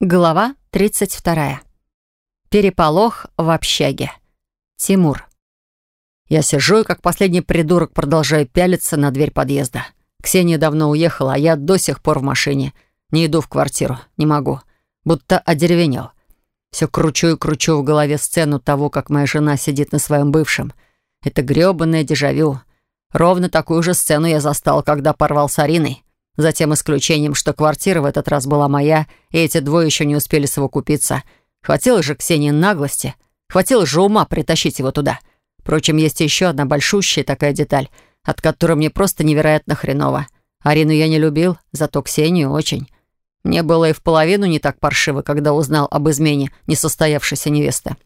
Глава 32. Переполох в общаге. Тимур. Я сижу и, как последний придурок, продолжаю пялиться на дверь подъезда. Ксения давно уехала, а я до сих пор в машине. Не иду в квартиру, не могу. Будто одеревенел. Все кручу и кручу в голове сцену того, как моя жена сидит на своем бывшем. Это грёбаное дежавю. Ровно такую же сцену я застал, когда порвал с Ариной. За тем исключением, что квартира в этот раз была моя, и эти двое еще не успели совокупиться. Хватило же Ксении наглости. Хватило же ума притащить его туда. Впрочем, есть еще одна большущая такая деталь, от которой мне просто невероятно хреново. Арину я не любил, зато Ксению очень. Мне было и в половину не так паршиво, когда узнал об измене несостоявшейся невесты.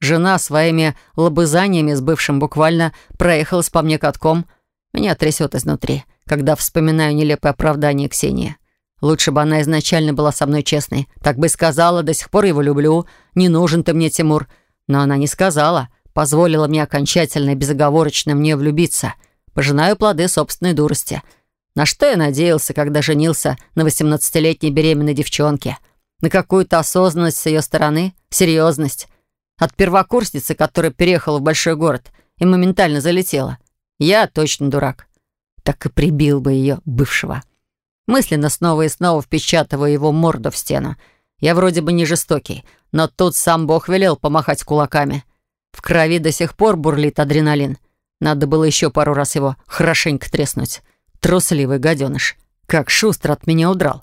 Жена своими лобызаниями с бывшим буквально проехалась по мне катком. Меня трясет изнутри когда вспоминаю нелепое оправдание Ксении. Лучше бы она изначально была со мной честной. Так бы сказала, до сих пор его люблю, не нужен ты мне, Тимур. Но она не сказала, позволила мне окончательно и безоговорочно мне влюбиться. Пожинаю плоды собственной дурости. На что я надеялся, когда женился на 18-летней беременной девчонке? На какую-то осознанность с ее стороны, серьезность. От первокурсницы, которая переехала в большой город и моментально залетела. Я точно дурак так и прибил бы ее, бывшего. Мысленно снова и снова впечатываю его морду в стену. Я вроде бы не жестокий, но тут сам Бог велел помахать кулаками. В крови до сих пор бурлит адреналин. Надо было еще пару раз его хорошенько треснуть. Трусливый гаденыш. Как шустро от меня удрал.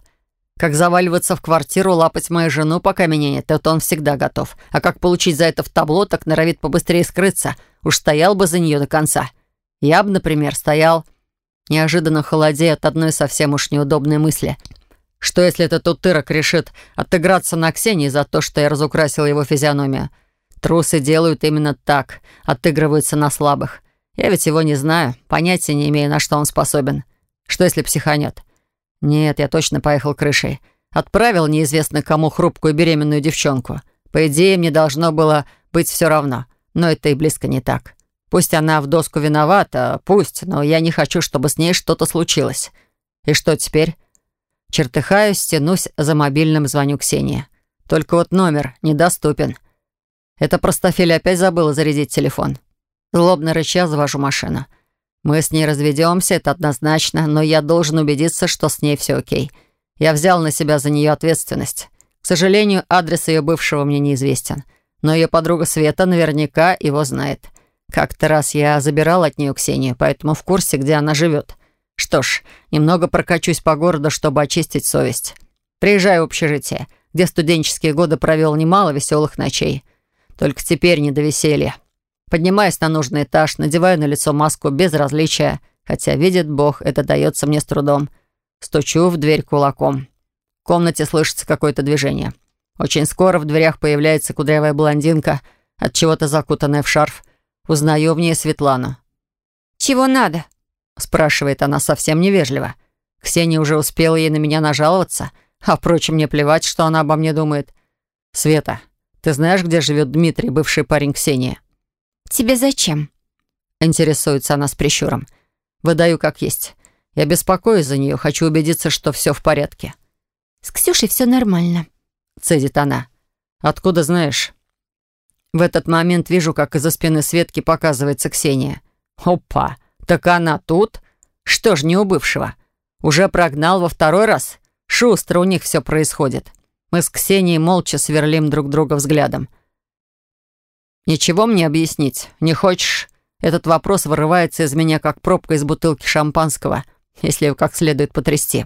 Как заваливаться в квартиру, лапать мою жену, пока меня нет, это он всегда готов. А как получить за это в табло, так норовит побыстрее скрыться. Уж стоял бы за нее до конца. Я бы, например, стоял неожиданно холодея от одной совсем уж неудобной мысли. Что если этот утырок решит отыграться на Ксении за то, что я разукрасил его физиономию? Трусы делают именно так, отыгрываются на слабых. Я ведь его не знаю, понятия не имею, на что он способен. Что если психанет? Нет, я точно поехал крышей. Отправил неизвестно кому хрупкую беременную девчонку. По идее, мне должно было быть все равно. Но это и близко не так. Пусть она в доску виновата, пусть, но я не хочу, чтобы с ней что-то случилось. И что теперь? Чертыхаюсь, тянусь за мобильным, звоню Ксении. Только вот номер недоступен. Это простофиля опять забыла зарядить телефон. Злобно рыча завожу машину. Мы с ней разведемся, это однозначно, но я должен убедиться, что с ней все окей. Я взял на себя за нее ответственность. К сожалению, адрес ее бывшего мне неизвестен. Но ее подруга Света наверняка его знает. Как-то раз я забирал от нее Ксению, поэтому в курсе, где она живет. Что ж, немного прокачусь по городу, чтобы очистить совесть. Приезжаю в общежитие, где студенческие годы провел немало веселых ночей. Только теперь не до веселья. Поднимаюсь на нужный этаж, надеваю на лицо маску безразличия, хотя, видит Бог, это дается мне с трудом. Стучу в дверь кулаком. В комнате слышится какое-то движение. Очень скоро в дверях появляется кудрявая блондинка, от чего-то закутанная в шарф. Узнаю в ней Светлану. «Чего надо?» спрашивает она совсем невежливо. Ксения уже успела ей на меня нажаловаться, а, впрочем, мне плевать, что она обо мне думает. «Света, ты знаешь, где живет Дмитрий, бывший парень Ксении?» «Тебе зачем?» Интересуется она с прищуром. Выдаю как есть. Я беспокоюсь за нее, хочу убедиться, что все в порядке. «С Ксюшей все нормально», — цедит она. «Откуда знаешь?» В этот момент вижу, как из-за спины Светки показывается Ксения. Опа! Так она тут? Что ж, не у бывшего. Уже прогнал во второй раз? Шустро у них все происходит. Мы с Ксенией молча сверлим друг друга взглядом. «Ничего мне объяснить? Не хочешь?» Этот вопрос вырывается из меня, как пробка из бутылки шампанского, если его как следует потрясти.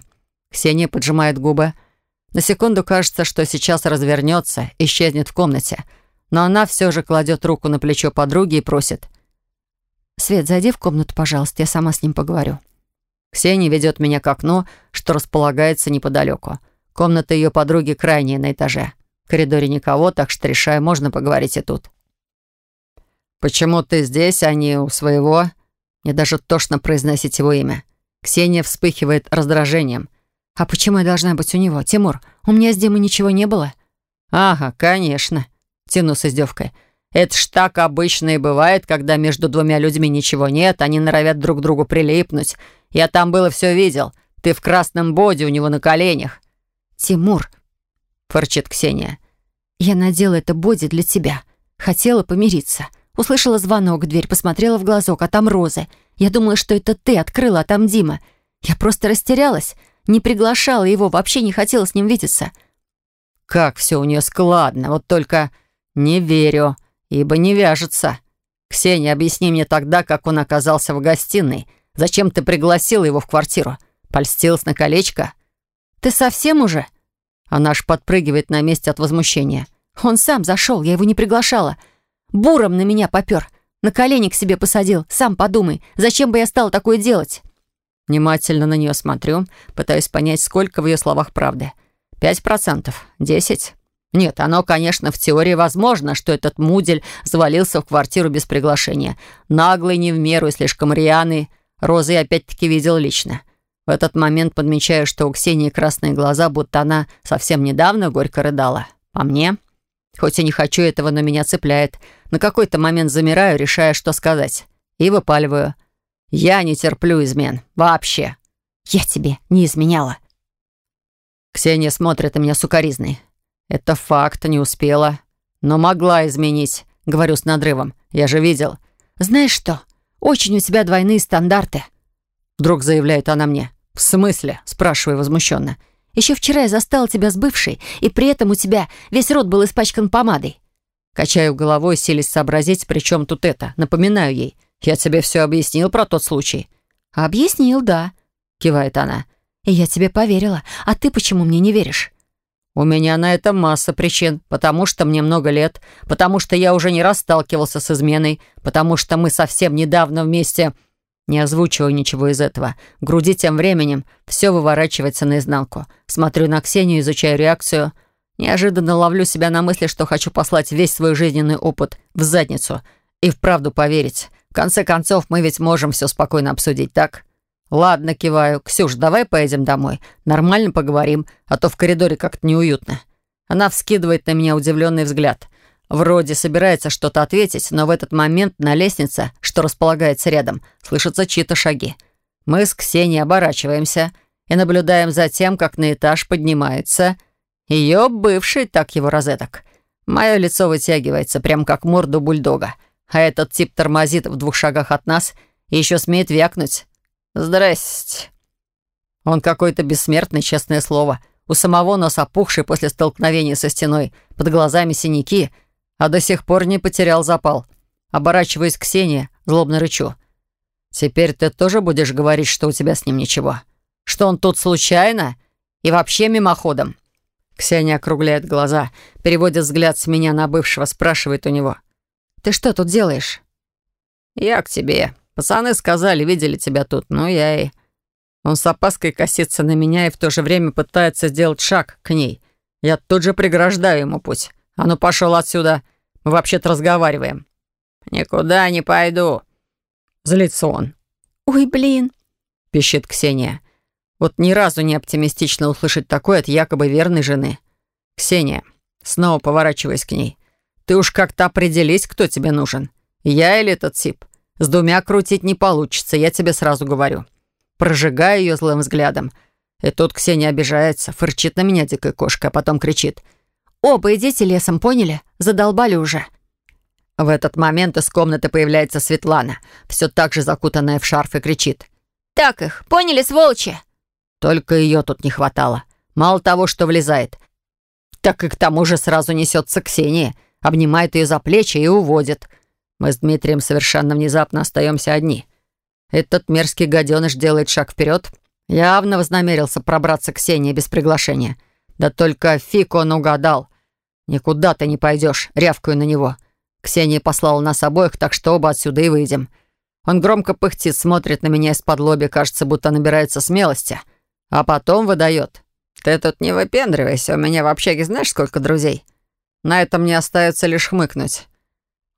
Ксения поджимает губы. На секунду кажется, что сейчас развернется, исчезнет в комнате — но она все же кладет руку на плечо подруги и просит. «Свет, зайди в комнату, пожалуйста, я сама с ним поговорю». Ксения ведет меня к окну, что располагается неподалеку. Комната ее подруги крайняя на этаже. В коридоре никого, так что решаю, можно поговорить и тут. «Почему ты здесь, а не у своего?» Мне даже тошно произносить его имя. Ксения вспыхивает раздражением. «А почему я должна быть у него? Тимур, у меня с Димой ничего не было?» «Ага, конечно. Тяну с издевкой. Это ж так обычно и бывает, когда между двумя людьми ничего нет, они норовят друг к другу прилипнуть. Я там было все видел. Ты в красном боде у него на коленях. Тимур. фырчит Ксения. Я надела это боди для тебя. Хотела помириться. Услышала звонок в дверь, посмотрела в глазок, а там розы. Я думала, что это ты открыла, а там Дима. Я просто растерялась. Не приглашала его, вообще не хотела с ним видеться. Как все у нее складно, вот только не верю, ибо не вяжется. Ксения, объясни мне тогда, как он оказался в гостиной. Зачем ты пригласила его в квартиру? Польстилась на колечко? Ты совсем уже? Она аж подпрыгивает на месте от возмущения. Он сам зашел, я его не приглашала. Буром на меня попер. На колени к себе посадил. Сам подумай, зачем бы я стала такое делать? Внимательно на нее смотрю, пытаюсь понять, сколько в ее словах правды. Пять процентов? Десять? Нет, оно, конечно, в теории возможно, что этот мудель завалился в квартиру без приглашения. Наглый, не в меру и слишком рьяный. Розы я опять-таки видел лично. В этот момент подмечаю, что у Ксении красные глаза, будто она совсем недавно горько рыдала. По мне, хоть и не хочу этого, но меня цепляет. На какой-то момент замираю, решая, что сказать. И выпаливаю. Я не терплю измен. Вообще. Я тебе не изменяла. Ксения смотрит на меня сукоризной. Это факт, не успела. Но могла изменить, говорю с надрывом. Я же видел. Знаешь что? Очень у тебя двойные стандарты. Вдруг заявляет она мне. «В смысле?» – спрашиваю возмущенно. «Еще вчера я застала тебя с бывшей, и при этом у тебя весь рот был испачкан помадой». Качаю головой, силясь сообразить, при чем тут это. Напоминаю ей. «Я тебе все объяснил про тот случай». «Объяснил, да», — кивает она. «И я тебе поверила. А ты почему мне не веришь?» «У меня на это масса причин. Потому что мне много лет. Потому что я уже не раз сталкивался с изменой. Потому что мы совсем недавно вместе...» Не озвучиваю ничего из этого. В груди тем временем все выворачивается наизнанку. Смотрю на Ксению, изучаю реакцию. Неожиданно ловлю себя на мысли, что хочу послать весь свой жизненный опыт в задницу. И вправду поверить. В конце концов, мы ведь можем все спокойно обсудить, так? Ладно, киваю. Ксюш, давай поедем домой. Нормально поговорим, а то в коридоре как-то неуютно. Она вскидывает на меня удивленный взгляд. Вроде собирается что-то ответить, но в этот момент на лестнице, что располагается рядом, слышатся чьи-то шаги. Мы с Ксенией оборачиваемся и наблюдаем за тем, как на этаж поднимается ее бывший, так его розеток. Мое лицо вытягивается, прям как морду бульдога а этот тип тормозит в двух шагах от нас и еще смеет вякнуть. «Здрасте». Он какой-то бессмертный, честное слово. У самого нос опухший после столкновения со стеной, под глазами синяки, а до сих пор не потерял запал. Оборачиваясь к Ксении, злобно рычу. «Теперь ты тоже будешь говорить, что у тебя с ним ничего? Что он тут случайно и вообще мимоходом?» Ксения округляет глаза, переводит взгляд с меня на бывшего, спрашивает у него — ты что тут делаешь?» «Я к тебе. Пацаны сказали, видели тебя тут. Ну, я и...» Он с опаской косится на меня и в то же время пытается сделать шаг к ней. Я тут же преграждаю ему путь. «А ну, пошел отсюда. Мы вообще-то разговариваем». «Никуда не пойду». Злится он. «Ой, блин», — пищит Ксения. Вот ни разу не оптимистично услышать такое от якобы верной жены. «Ксения», снова поворачиваясь к ней, ты уж как-то определись, кто тебе нужен. Я или этот тип. С двумя крутить не получится, я тебе сразу говорю. Прожигаю ее злым взглядом. И тут Ксения обижается, фырчит на меня дикой кошкой, а потом кричит. «Оба идите лесом, поняли? Задолбали уже». В этот момент из комнаты появляется Светлана, все так же закутанная в шарф, и кричит. «Так их, поняли, сволочи?» Только ее тут не хватало. Мало того, что влезает, так и к тому же сразу несется Ксения обнимает ее за плечи и уводит. Мы с Дмитрием совершенно внезапно остаемся одни. Этот мерзкий гаденыш делает шаг вперед. Явно вознамерился пробраться к Ксении без приглашения. Да только фиг он угадал. «Никуда ты не пойдешь», — рявкаю на него. Ксения послала нас обоих, так что оба отсюда и выйдем. Он громко пыхтит, смотрит на меня из-под лоби, кажется, будто набирается смелости. А потом выдает. «Ты тут не выпендривайся, у меня в общаге знаешь, сколько друзей?» На этом мне остается лишь хмыкнуть.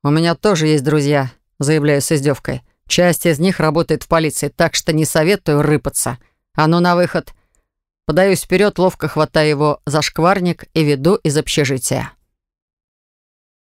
«У меня тоже есть друзья», — заявляю с издевкой. «Часть из них работает в полиции, так что не советую рыпаться. А ну на выход!» Подаюсь вперед, ловко хватая его за шкварник и веду из общежития.